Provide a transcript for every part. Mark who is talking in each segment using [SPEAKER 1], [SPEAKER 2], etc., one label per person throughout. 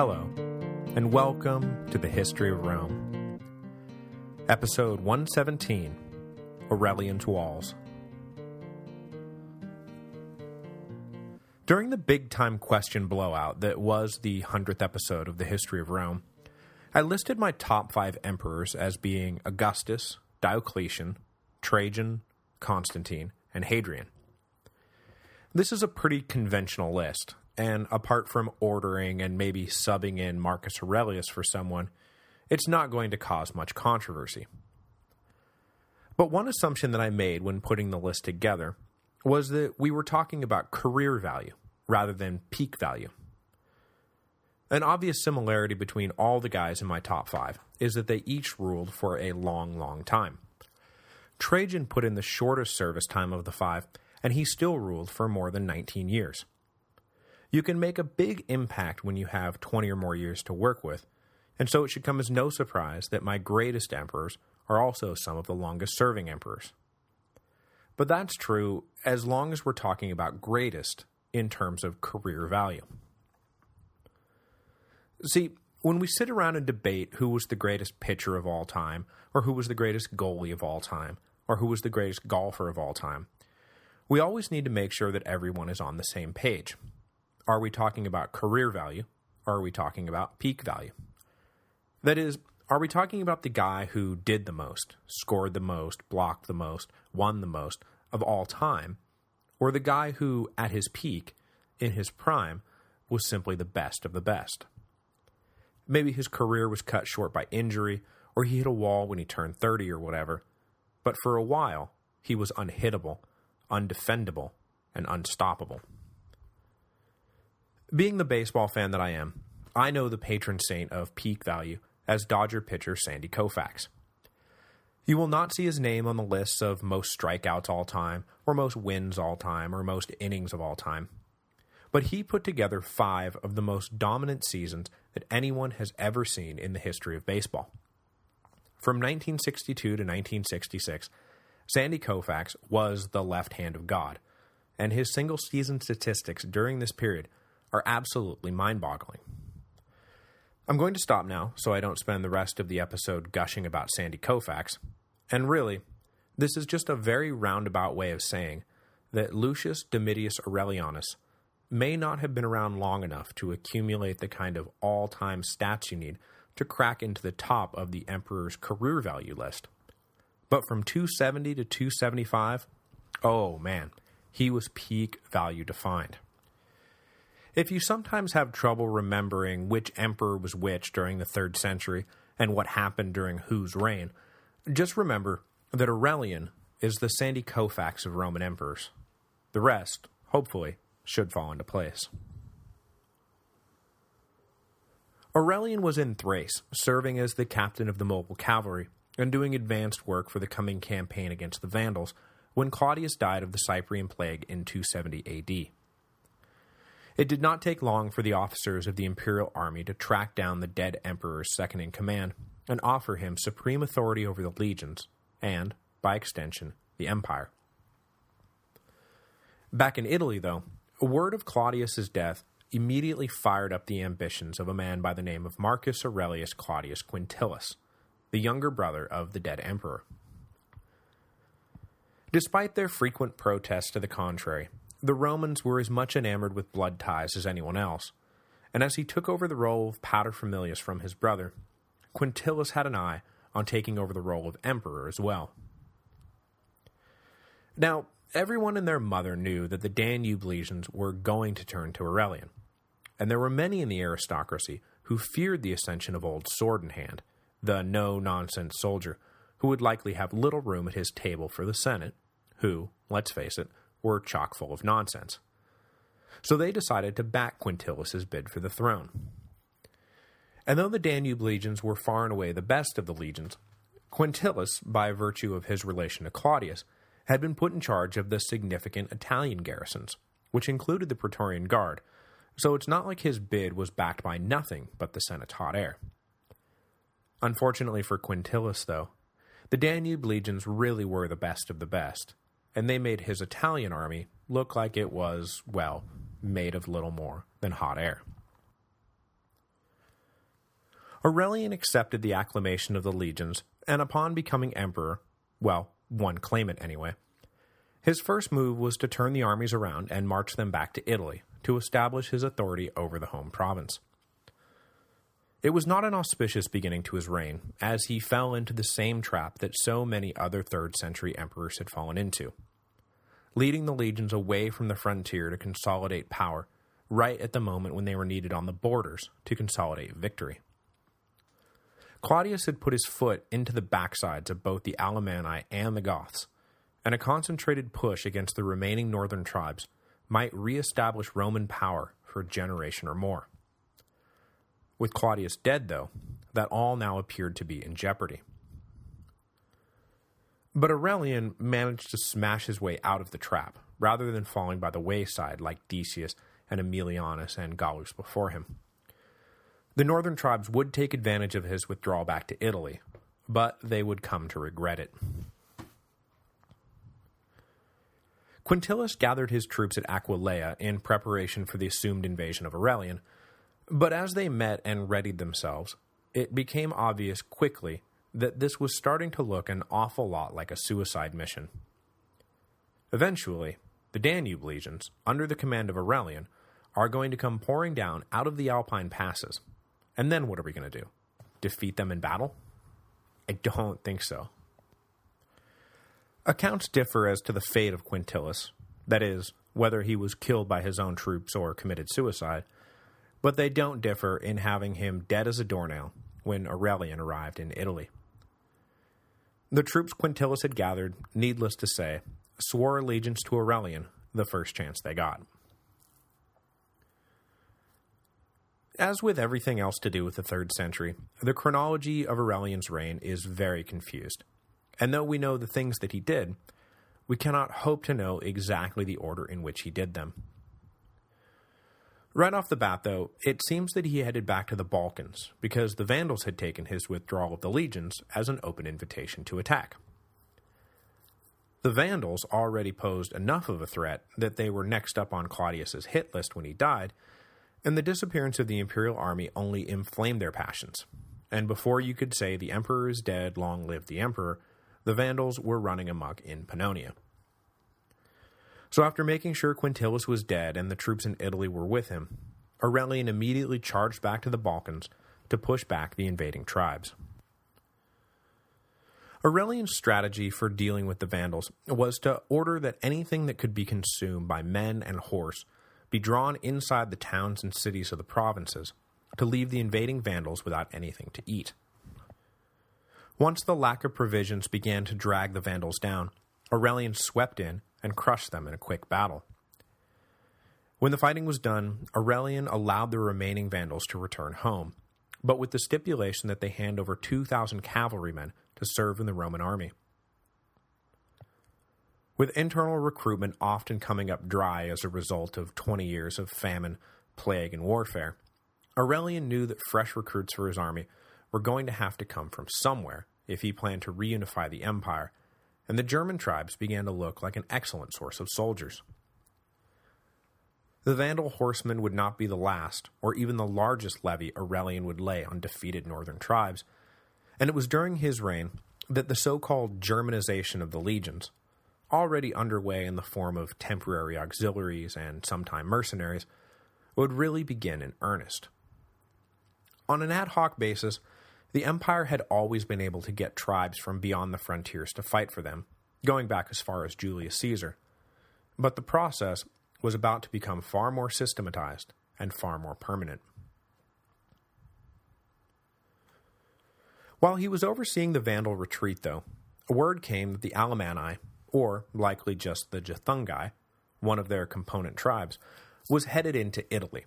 [SPEAKER 1] Hello, and welcome to the History of Rome. Episode 117, Aurelian's Walls. During the big-time question blowout that was the 100th episode of the History of Rome, I listed my top five emperors as being Augustus, Diocletian, Trajan, Constantine, and Hadrian. This is a pretty conventional list, and apart from ordering and maybe subbing in Marcus Aurelius for someone, it's not going to cause much controversy. But one assumption that I made when putting the list together was that we were talking about career value rather than peak value. An obvious similarity between all the guys in my top five is that they each ruled for a long, long time. Trajan put in the shortest service time of the five, and he still ruled for more than 19 years. You can make a big impact when you have 20 or more years to work with, and so it should come as no surprise that my greatest emperors are also some of the longest-serving emperors. But that's true as long as we're talking about greatest in terms of career value. See, when we sit around and debate who was the greatest pitcher of all time, or who was the greatest goalie of all time, or who was the greatest golfer of all time, we always need to make sure that everyone is on the same page. Are we talking about career value, or are we talking about peak value? That is, are we talking about the guy who did the most, scored the most, blocked the most, won the most of all time, or the guy who, at his peak, in his prime, was simply the best of the best? Maybe his career was cut short by injury, or he hit a wall when he turned 30 or whatever, but for a while, he was unhittable, undefendable, and unstoppable. Being the baseball fan that I am, I know the patron saint of peak value as Dodger pitcher Sandy Koufax. You will not see his name on the lists of most strikeouts all time, or most wins all time, or most innings of all time. But he put together five of the most dominant seasons that anyone has ever seen in the history of baseball. From 1962 to 1966, Sandy Koufax was the left hand of God, and his single-season statistics during this period are absolutely mind-boggling. I'm going to stop now so I don't spend the rest of the episode gushing about Sandy Koufax, and really, this is just a very roundabout way of saying that Lucius Domitius Aurelianus may not have been around long enough to accumulate the kind of all-time stats you need to crack into the top of the Emperor's career value list. But from 270 to 275, oh man, he was peak value defined. If you sometimes have trouble remembering which emperor was which during the 3rd century and what happened during whose reign, just remember that Aurelian is the Sandy Koufax of Roman emperors. The rest, hopefully, should fall into place. Aurelian was in Thrace, serving as the captain of the mobile cavalry and doing advanced work for the coming campaign against the Vandals when Claudius died of the Cyprian plague in 270 AD. It did not take long for the officers of the imperial army to track down the dead emperor's second-in-command and offer him supreme authority over the legions, and, by extension, the empire. Back in Italy, though, a word of Claudius's death immediately fired up the ambitions of a man by the name of Marcus Aurelius Claudius Quintillus, the younger brother of the dead emperor. Despite their frequent protests to the contrary, the Romans were as much enamored with blood ties as anyone else, and as he took over the role of paterfamilias from his brother, Quintillus had an eye on taking over the role of emperor as well. Now, everyone and their mother knew that the Danube legions were going to turn to Aurelian, and there were many in the aristocracy who feared the ascension of old Sword in Hand, the no-nonsense soldier, who would likely have little room at his table for the Senate, who, let's face it, were chock full of nonsense. So they decided to back Quintillus's bid for the throne. And though the Danube legions were far and away the best of the legions, Quintillus, by virtue of his relation to Claudius, had been put in charge of the significant Italian garrisons, which included the Praetorian Guard, so it's not like his bid was backed by nothing but the Senate's hot air. Unfortunately for Quintillus, though, the Danube legions really were the best of the best, and they made his Italian army look like it was, well, made of little more than hot air. Aurelian accepted the acclamation of the legions, and upon becoming emperor, well, one claimant anyway, his first move was to turn the armies around and march them back to Italy to establish his authority over the home province. It was not an auspicious beginning to his reign, as he fell into the same trap that so many other 3rd century emperors had fallen into, leading the legions away from the frontier to consolidate power right at the moment when they were needed on the borders to consolidate victory. Claudius had put his foot into the backsides of both the Alemanni and the Goths, and a concentrated push against the remaining northern tribes might re-establish Roman power for a generation or more. With Claudius dead, though, that all now appeared to be in jeopardy. But Aurelian managed to smash his way out of the trap, rather than falling by the wayside like Decius and Aemilianus and Gallus before him. The northern tribes would take advantage of his withdrawal back to Italy, but they would come to regret it. Quintillus gathered his troops at Aquileia in preparation for the assumed invasion of Aurelian, but as they met and readied themselves, it became obvious quickly that this was starting to look an awful lot like a suicide mission. Eventually, the Danube legions, under the command of Aurelian, are going to come pouring down out of the Alpine passes. And then what are we going to do? Defeat them in battle? I don't think so. Accounts differ as to the fate of Quintillus, that is, whether he was killed by his own troops or committed suicide, but they don't differ in having him dead as a doornail when Aurelian arrived in Italy. The troops Quintillus had gathered, needless to say, swore allegiance to Aurelian the first chance they got. As with everything else to do with the 3rd century, the chronology of Aurelian's reign is very confused, and though we know the things that he did, we cannot hope to know exactly the order in which he did them. Right off the bat, though, it seems that he headed back to the Balkans, because the Vandals had taken his withdrawal of the legions as an open invitation to attack. The Vandals already posed enough of a threat that they were next up on Claudius's hit list when he died, and the disappearance of the imperial army only inflamed their passions. And before you could say the emperor is dead, long live the emperor, the Vandals were running amok in Pannonia. So after making sure Quintillus was dead and the troops in Italy were with him, Aurelian immediately charged back to the Balkans to push back the invading tribes. Aurelian's strategy for dealing with the Vandals was to order that anything that could be consumed by men and horse be drawn inside the towns and cities of the provinces to leave the invading Vandals without anything to eat. Once the lack of provisions began to drag the Vandals down, Aurelian swept in and crushed them in a quick battle. When the fighting was done, Aurelian allowed the remaining Vandals to return home, but with the stipulation that they hand over 2,000 cavalrymen to serve in the Roman army. With internal recruitment often coming up dry as a result of 20 years of famine, plague, and warfare, Aurelian knew that fresh recruits for his army were going to have to come from somewhere if he planned to reunify the empire and the German tribes began to look like an excellent source of soldiers. The Vandal horsemen would not be the last, or even the largest levy Aurelian would lay on defeated northern tribes, and it was during his reign that the so-called Germanization of the legions, already underway in the form of temporary auxiliaries and sometime mercenaries, would really begin in earnest. On an ad hoc basis, the Empire had always been able to get tribes from beyond the frontiers to fight for them, going back as far as Julius Caesar. But the process was about to become far more systematized and far more permanent. While he was overseeing the Vandal retreat, though, word came that the Alemanni, or likely just the Juthungi, one of their component tribes, was headed into Italy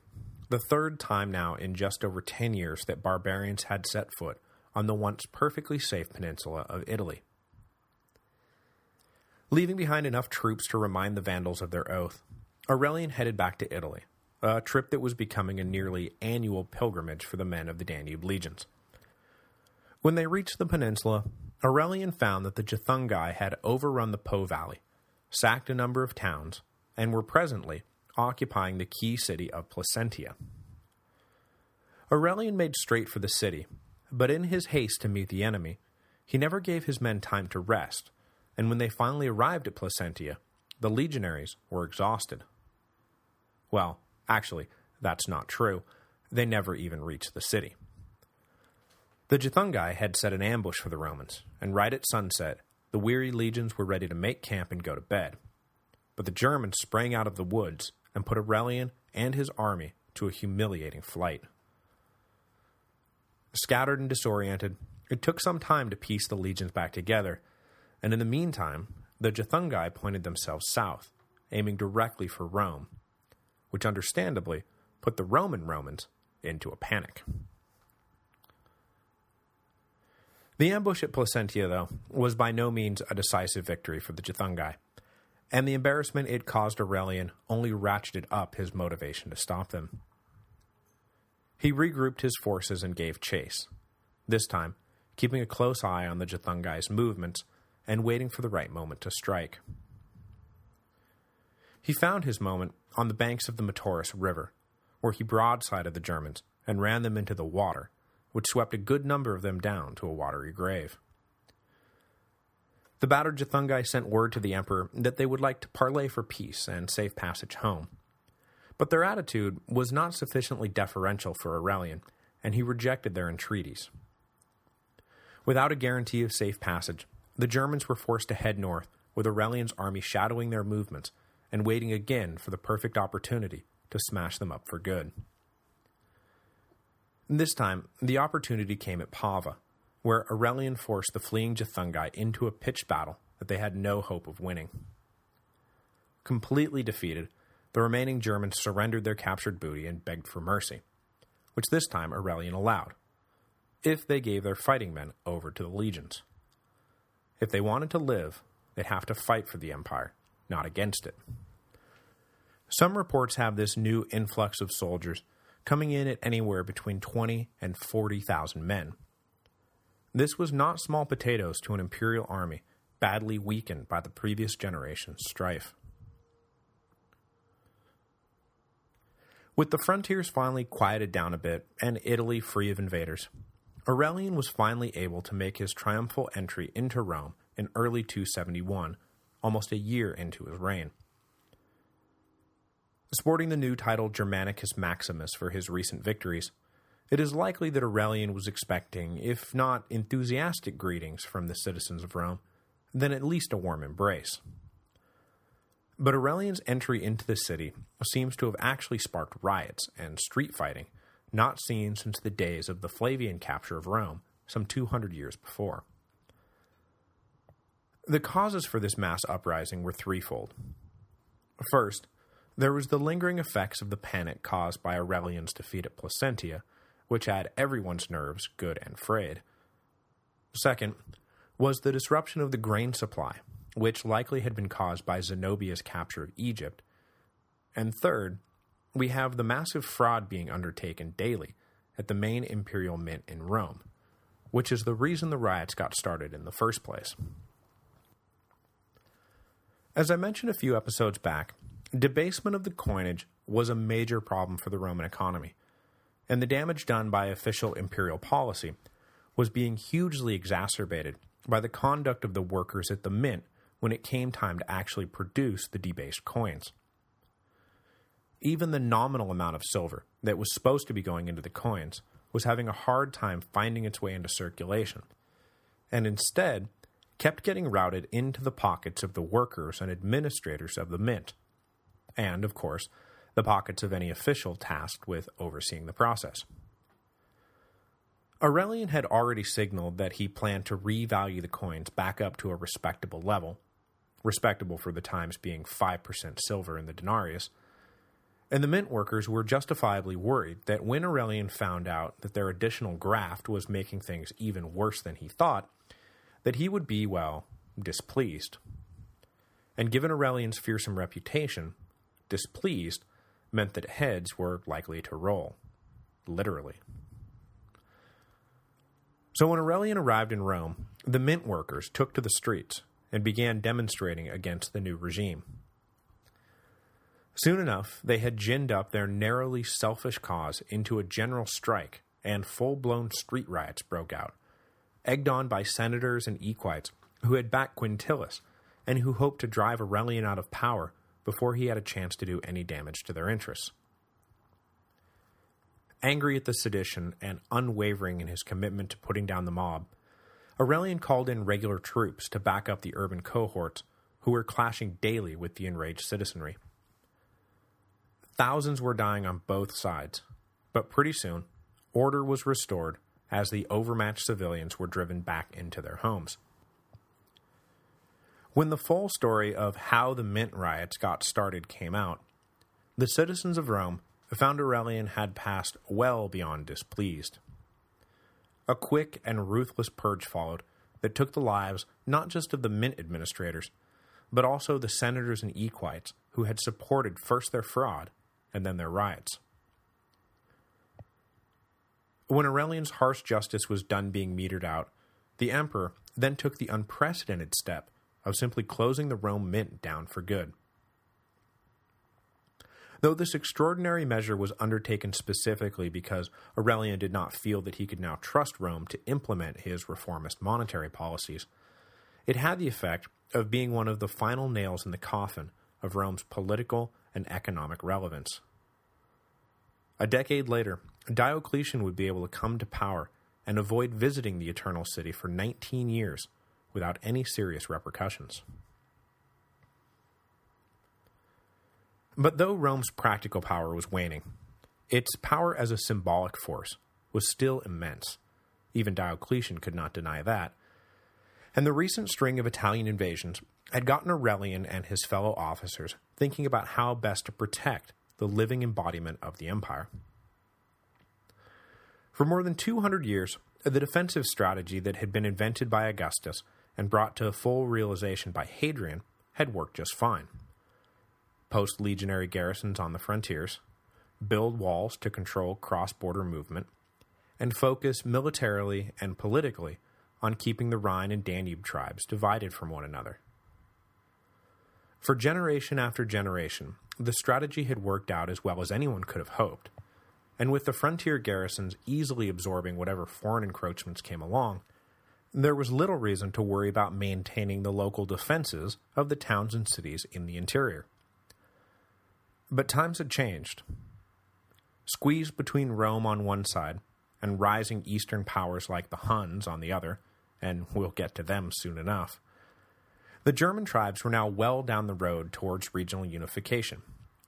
[SPEAKER 1] the third time now in just over 10 years that barbarians had set foot on the once perfectly safe peninsula of Italy. Leaving behind enough troops to remind the Vandals of their oath, Aurelian headed back to Italy, a trip that was becoming a nearly annual pilgrimage for the men of the Danube legions. When they reached the peninsula, Aurelian found that the Juthungi had overrun the Po Valley, sacked a number of towns, and were presently occupying the key city of Placentia. Aurelian made straight for the city, but in his haste to meet the enemy, he never gave his men time to rest, and when they finally arrived at Placentia, the legionaries were exhausted. Well, actually, that's not true. They never even reached the city. The Juthungi had set an ambush for the Romans, and right at sunset, the weary legions were ready to make camp and go to bed. But the Germans sprang out of the woods and put Aurelian and his army to a humiliating flight. Scattered and disoriented, it took some time to piece the legions back together, and in the meantime, the Juthungi pointed themselves south, aiming directly for Rome, which understandably put the Roman Romans into a panic. The ambush at Placentia, though, was by no means a decisive victory for the Juthungi, and the embarrassment it caused Aurelian only ratcheted up his motivation to stop them. He regrouped his forces and gave chase, this time keeping a close eye on the Juthungi's movements and waiting for the right moment to strike. He found his moment on the banks of the Metaurus River, where he broadsided the Germans and ran them into the water, which swept a good number of them down to a watery grave. The battered Juthungi sent word to the emperor that they would like to parley for peace and safe passage home. But their attitude was not sufficiently deferential for Aurelian, and he rejected their entreaties. Without a guarantee of safe passage, the Germans were forced to head north, with Aurelian's army shadowing their movements and waiting again for the perfect opportunity to smash them up for good. This time, the opportunity came at Pavia, where Aurelian forced the fleeing Juthungi into a pitched battle that they had no hope of winning. Completely defeated, the remaining Germans surrendered their captured booty and begged for mercy, which this time Aurelian allowed, if they gave their fighting men over to the legions. If they wanted to live, they'd have to fight for the empire, not against it. Some reports have this new influx of soldiers coming in at anywhere between 20 and 40,000 men, this was not small potatoes to an imperial army badly weakened by the previous generation's strife. With the frontiers finally quieted down a bit and Italy free of invaders, Aurelian was finally able to make his triumphal entry into Rome in early 271, almost a year into his reign. Sporting the new title Germanicus Maximus for his recent victories, it is likely that Aurelian was expecting, if not enthusiastic greetings from the citizens of Rome, then at least a warm embrace. But Aurelian's entry into the city seems to have actually sparked riots and street fighting, not seen since the days of the Flavian capture of Rome, some 200 years before. The causes for this mass uprising were threefold. First, there was the lingering effects of the panic caused by Aurelian's defeat at Placentia, which had everyone's nerves good and frayed. Second, was the disruption of the grain supply, which likely had been caused by Zenobia's capture of Egypt. And third, we have the massive fraud being undertaken daily at the main imperial mint in Rome, which is the reason the riots got started in the first place. As I mentioned a few episodes back, debasement of the coinage was a major problem for the Roman economy, and the damage done by official imperial policy was being hugely exacerbated by the conduct of the workers at the mint when it came time to actually produce the debased coins. Even the nominal amount of silver that was supposed to be going into the coins was having a hard time finding its way into circulation, and instead kept getting routed into the pockets of the workers and administrators of the mint, and, of course, the pockets of any official tasked with overseeing the process. Aurelian had already signaled that he planned to revalue the coins back up to a respectable level, respectable for the times being 5% silver in the denarius, and the mint workers were justifiably worried that when Aurelian found out that their additional graft was making things even worse than he thought, that he would be, well, displeased. And given Aurelian's fearsome reputation, displeased meant that heads were likely to roll. Literally. So when Aurelian arrived in Rome, the mint workers took to the streets and began demonstrating against the new regime. Soon enough, they had ginned up their narrowly selfish cause into a general strike and full-blown street riots broke out, egged on by senators and equites who had backed Quintillus and who hoped to drive Aurelian out of power before he had a chance to do any damage to their interests. Angry at the sedition and unwavering in his commitment to putting down the mob, Aurelian called in regular troops to back up the urban cohorts who were clashing daily with the enraged citizenry. Thousands were dying on both sides, but pretty soon, order was restored as the overmatched civilians were driven back into their homes. When the full story of how the Mint riots got started came out, the citizens of Rome found Aurelian had passed well beyond displeased. A quick and ruthless purge followed that took the lives not just of the Mint administrators, but also the senators and equites who had supported first their fraud and then their riots. When Aurelian's harsh justice was done being metered out, the emperor then took the unprecedented step of simply closing the Rome mint down for good. Though this extraordinary measure was undertaken specifically because Aurelian did not feel that he could now trust Rome to implement his reformist monetary policies, it had the effect of being one of the final nails in the coffin of Rome's political and economic relevance. A decade later, Diocletian would be able to come to power and avoid visiting the Eternal City for 19 years without any serious repercussions. But though Rome's practical power was waning, its power as a symbolic force was still immense. Even Diocletian could not deny that. And the recent string of Italian invasions had gotten Aurelian and his fellow officers thinking about how best to protect the living embodiment of the empire. For more than 200 years, the defensive strategy that had been invented by Augustus and brought to full realization by Hadrian had worked just fine. Post legionary garrisons on the frontiers, build walls to control cross-border movement, and focus militarily and politically on keeping the Rhine and Danube tribes divided from one another. For generation after generation, the strategy had worked out as well as anyone could have hoped, and with the frontier garrisons easily absorbing whatever foreign encroachments came along, there was little reason to worry about maintaining the local defenses of the towns and cities in the interior. But times had changed. Squeezed between Rome on one side and rising eastern powers like the Huns on the other, and we'll get to them soon enough, the German tribes were now well down the road towards regional unification,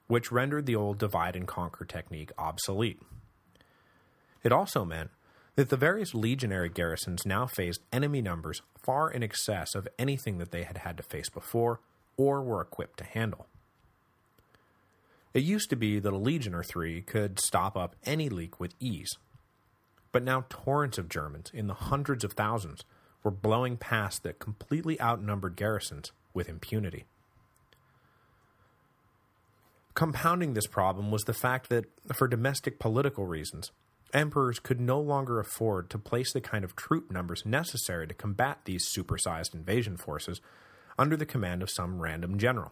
[SPEAKER 1] which rendered the old divide-and-conquer technique obsolete. It also meant that the various legionary garrisons now faced enemy numbers far in excess of anything that they had had to face before or were equipped to handle. It used to be that a legion or three could stop up any leak with ease, but now torrents of Germans in the hundreds of thousands were blowing past the completely outnumbered garrisons with impunity. Compounding this problem was the fact that, for domestic political reasons, emperors could no longer afford to place the kind of troop numbers necessary to combat these supersized invasion forces under the command of some random general.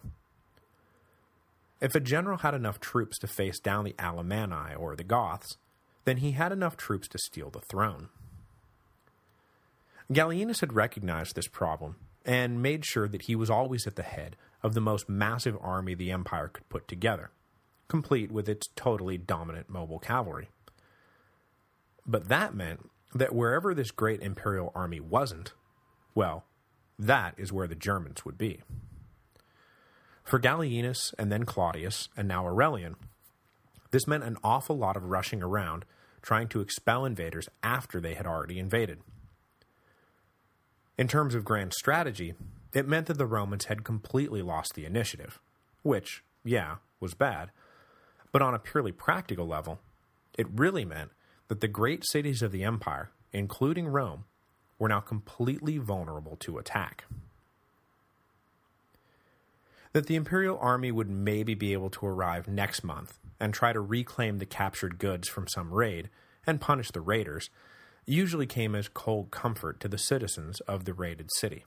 [SPEAKER 1] If a general had enough troops to face down the Alemanni or the Goths, then he had enough troops to steal the throne. Gallienus had recognized this problem and made sure that he was always at the head of the most massive army the empire could put together, complete with its totally dominant mobile cavalry. But that meant that wherever this great imperial army wasn't, well, that is where the Germans would be. For Gallienus and then Claudius and now Aurelian, this meant an awful lot of rushing around trying to expel invaders after they had already invaded. In terms of grand strategy, it meant that the Romans had completely lost the initiative, which, yeah, was bad, but on a purely practical level, it really meant that the great cities of the empire, including Rome, were now completely vulnerable to attack. That the imperial army would maybe be able to arrive next month and try to reclaim the captured goods from some raid and punish the raiders usually came as cold comfort to the citizens of the raided city.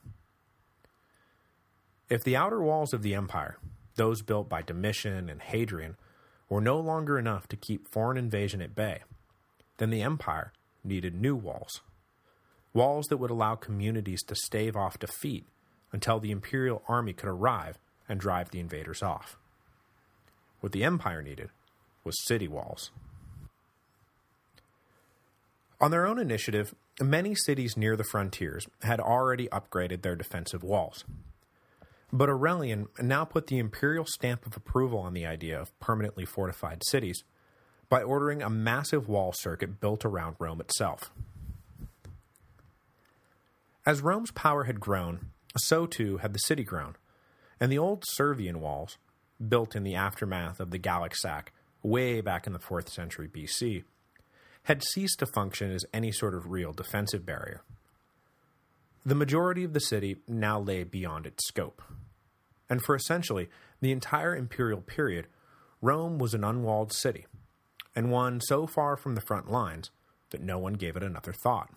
[SPEAKER 1] If the outer walls of the empire, those built by Domitian and Hadrian, were no longer enough to keep foreign invasion at bay, then the empire needed new walls. Walls that would allow communities to stave off defeat until the imperial army could arrive and drive the invaders off. What the empire needed was city walls. On their own initiative, many cities near the frontiers had already upgraded their defensive walls. But Aurelian now put the imperial stamp of approval on the idea of permanently fortified cities by ordering a massive wall circuit built around Rome itself. As Rome's power had grown, so too had the city grown, and the old Servian walls, built in the aftermath of the Gallic sack way back in the 4th century BC, had ceased to function as any sort of real defensive barrier. The majority of the city now lay beyond its scope. And for essentially the entire imperial period, Rome was an unwalled city, and one so far from the front lines that no one gave it another thought.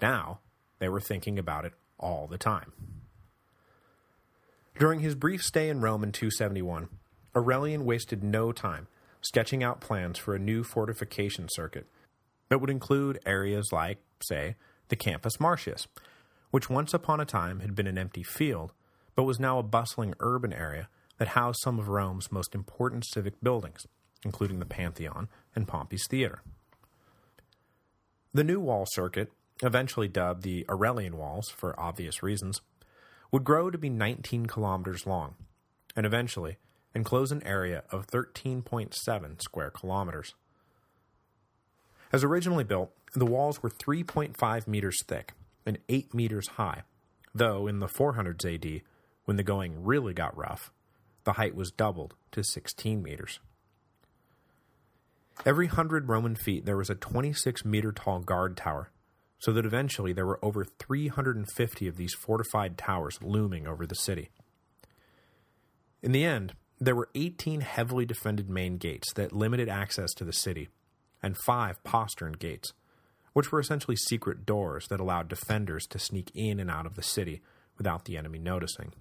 [SPEAKER 1] Now, they were thinking about it all the time. During his brief stay in Rome in 271, Aurelian wasted no time sketching out plans for a new fortification circuit that would include areas like, say, the Campus Martius, which once upon a time had been an empty field, but was now a bustling urban area that housed some of Rome's most important civic buildings, including the Pantheon and Pompey's Theater. The new wall circuit, eventually dubbed the Aurelian Walls for obvious reasons, would grow to be 19 kilometers long, and eventually enclose an area of 13.7 square kilometers. As originally built, the walls were 3.5 meters thick and 8 meters high, though in the 400s AD, when the going really got rough, the height was doubled to 16 meters. Every hundred Roman feet there was a 26-meter-tall guard tower, so that eventually there were over 350 of these fortified towers looming over the city. In the end, there were 18 heavily defended main gates that limited access to the city, and five postern gates, which were essentially secret doors that allowed defenders to sneak in and out of the city without the enemy noticing.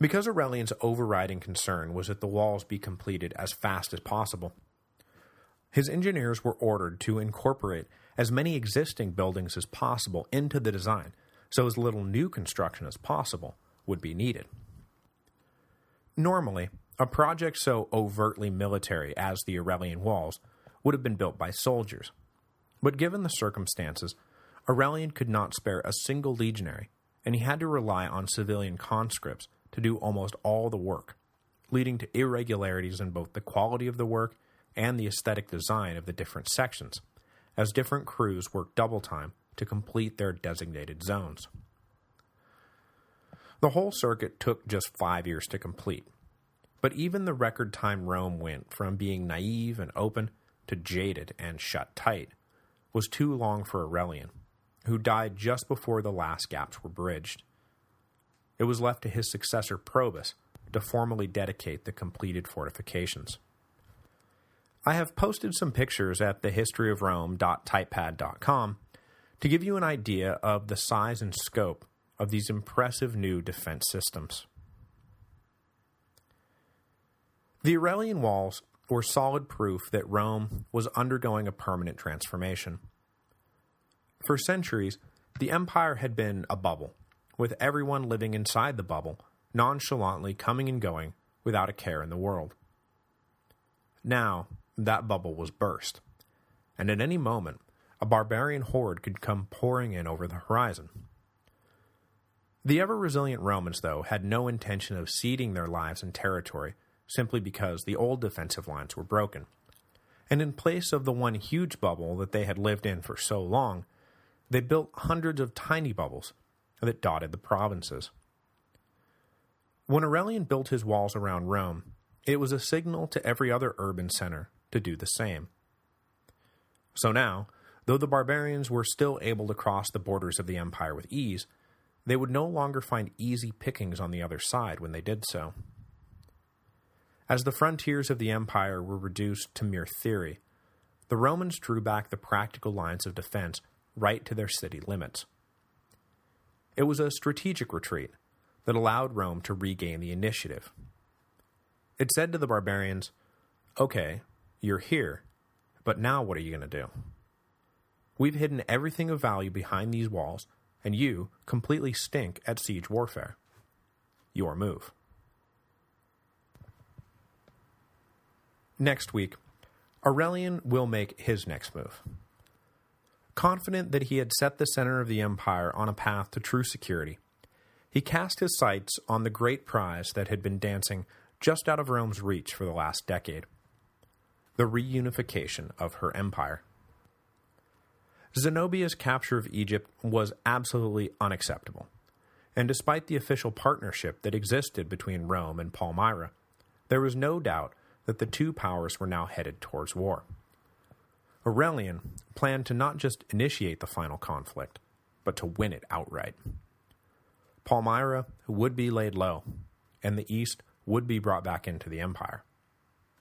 [SPEAKER 1] Because Aurelian's overriding concern was that the walls be completed as fast as possible, his engineers were ordered to incorporate as many existing buildings as possible into the design, so as little new construction as possible would be needed. Normally, a project so overtly military as the Aurelian Walls would have been built by soldiers, but given the circumstances, Aurelian could not spare a single legionary, and he had to rely on civilian conscripts to do almost all the work, leading to irregularities in both the quality of the work and the aesthetic design of the different sections, as different crews worked double time to complete their designated zones. The whole circuit took just five years to complete, but even the record time Rome went from being naive and open to jaded and shut tight was too long for Aurelian, who died just before the last gaps were bridged. It was left to his successor Probus to formally dedicate the completed fortifications. I have posted some pictures at thehistoryofrome.typepad.com to give you an idea of the size and scope of these impressive new defense systems. The Aurelian walls were solid proof that Rome was undergoing a permanent transformation. For centuries, the empire had been a bubble, with everyone living inside the bubble, nonchalantly coming and going without a care in the world. Now, that bubble was burst, and at any moment, a barbarian horde could come pouring in over the horizon. The ever-resilient Romans, though, had no intention of ceding their lives and territory simply because the old defensive lines were broken. And in place of the one huge bubble that they had lived in for so long, they built hundreds of tiny bubbles that dotted the provinces. When Aurelian built his walls around Rome, it was a signal to every other urban center to do the same. So now, though the barbarians were still able to cross the borders of the empire with ease, they would no longer find easy pickings on the other side when they did so. As the frontiers of the empire were reduced to mere theory, the Romans drew back the practical lines of defense right to their city limits. It was a strategic retreat that allowed Rome to regain the initiative. It said to the barbarians, okay, you're here, but now what are you going to do? We've hidden everything of value behind these walls, and you completely stink at siege warfare. Your move. Next week, Aurelian will make his next move. Confident that he had set the center of the empire on a path to true security, he cast his sights on the great prize that had been dancing just out of Rome's reach for the last decade, the reunification of her empire. Zenobia's capture of Egypt was absolutely unacceptable, and despite the official partnership that existed between Rome and Palmyra, there was no doubt that the two powers were now headed towards war. Aurelian planned to not just initiate the final conflict, but to win it outright. Palmyra would be laid low, and the East would be brought back into the empire.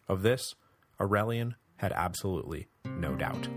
[SPEAKER 1] Of this, Aurelian had absolutely no doubt.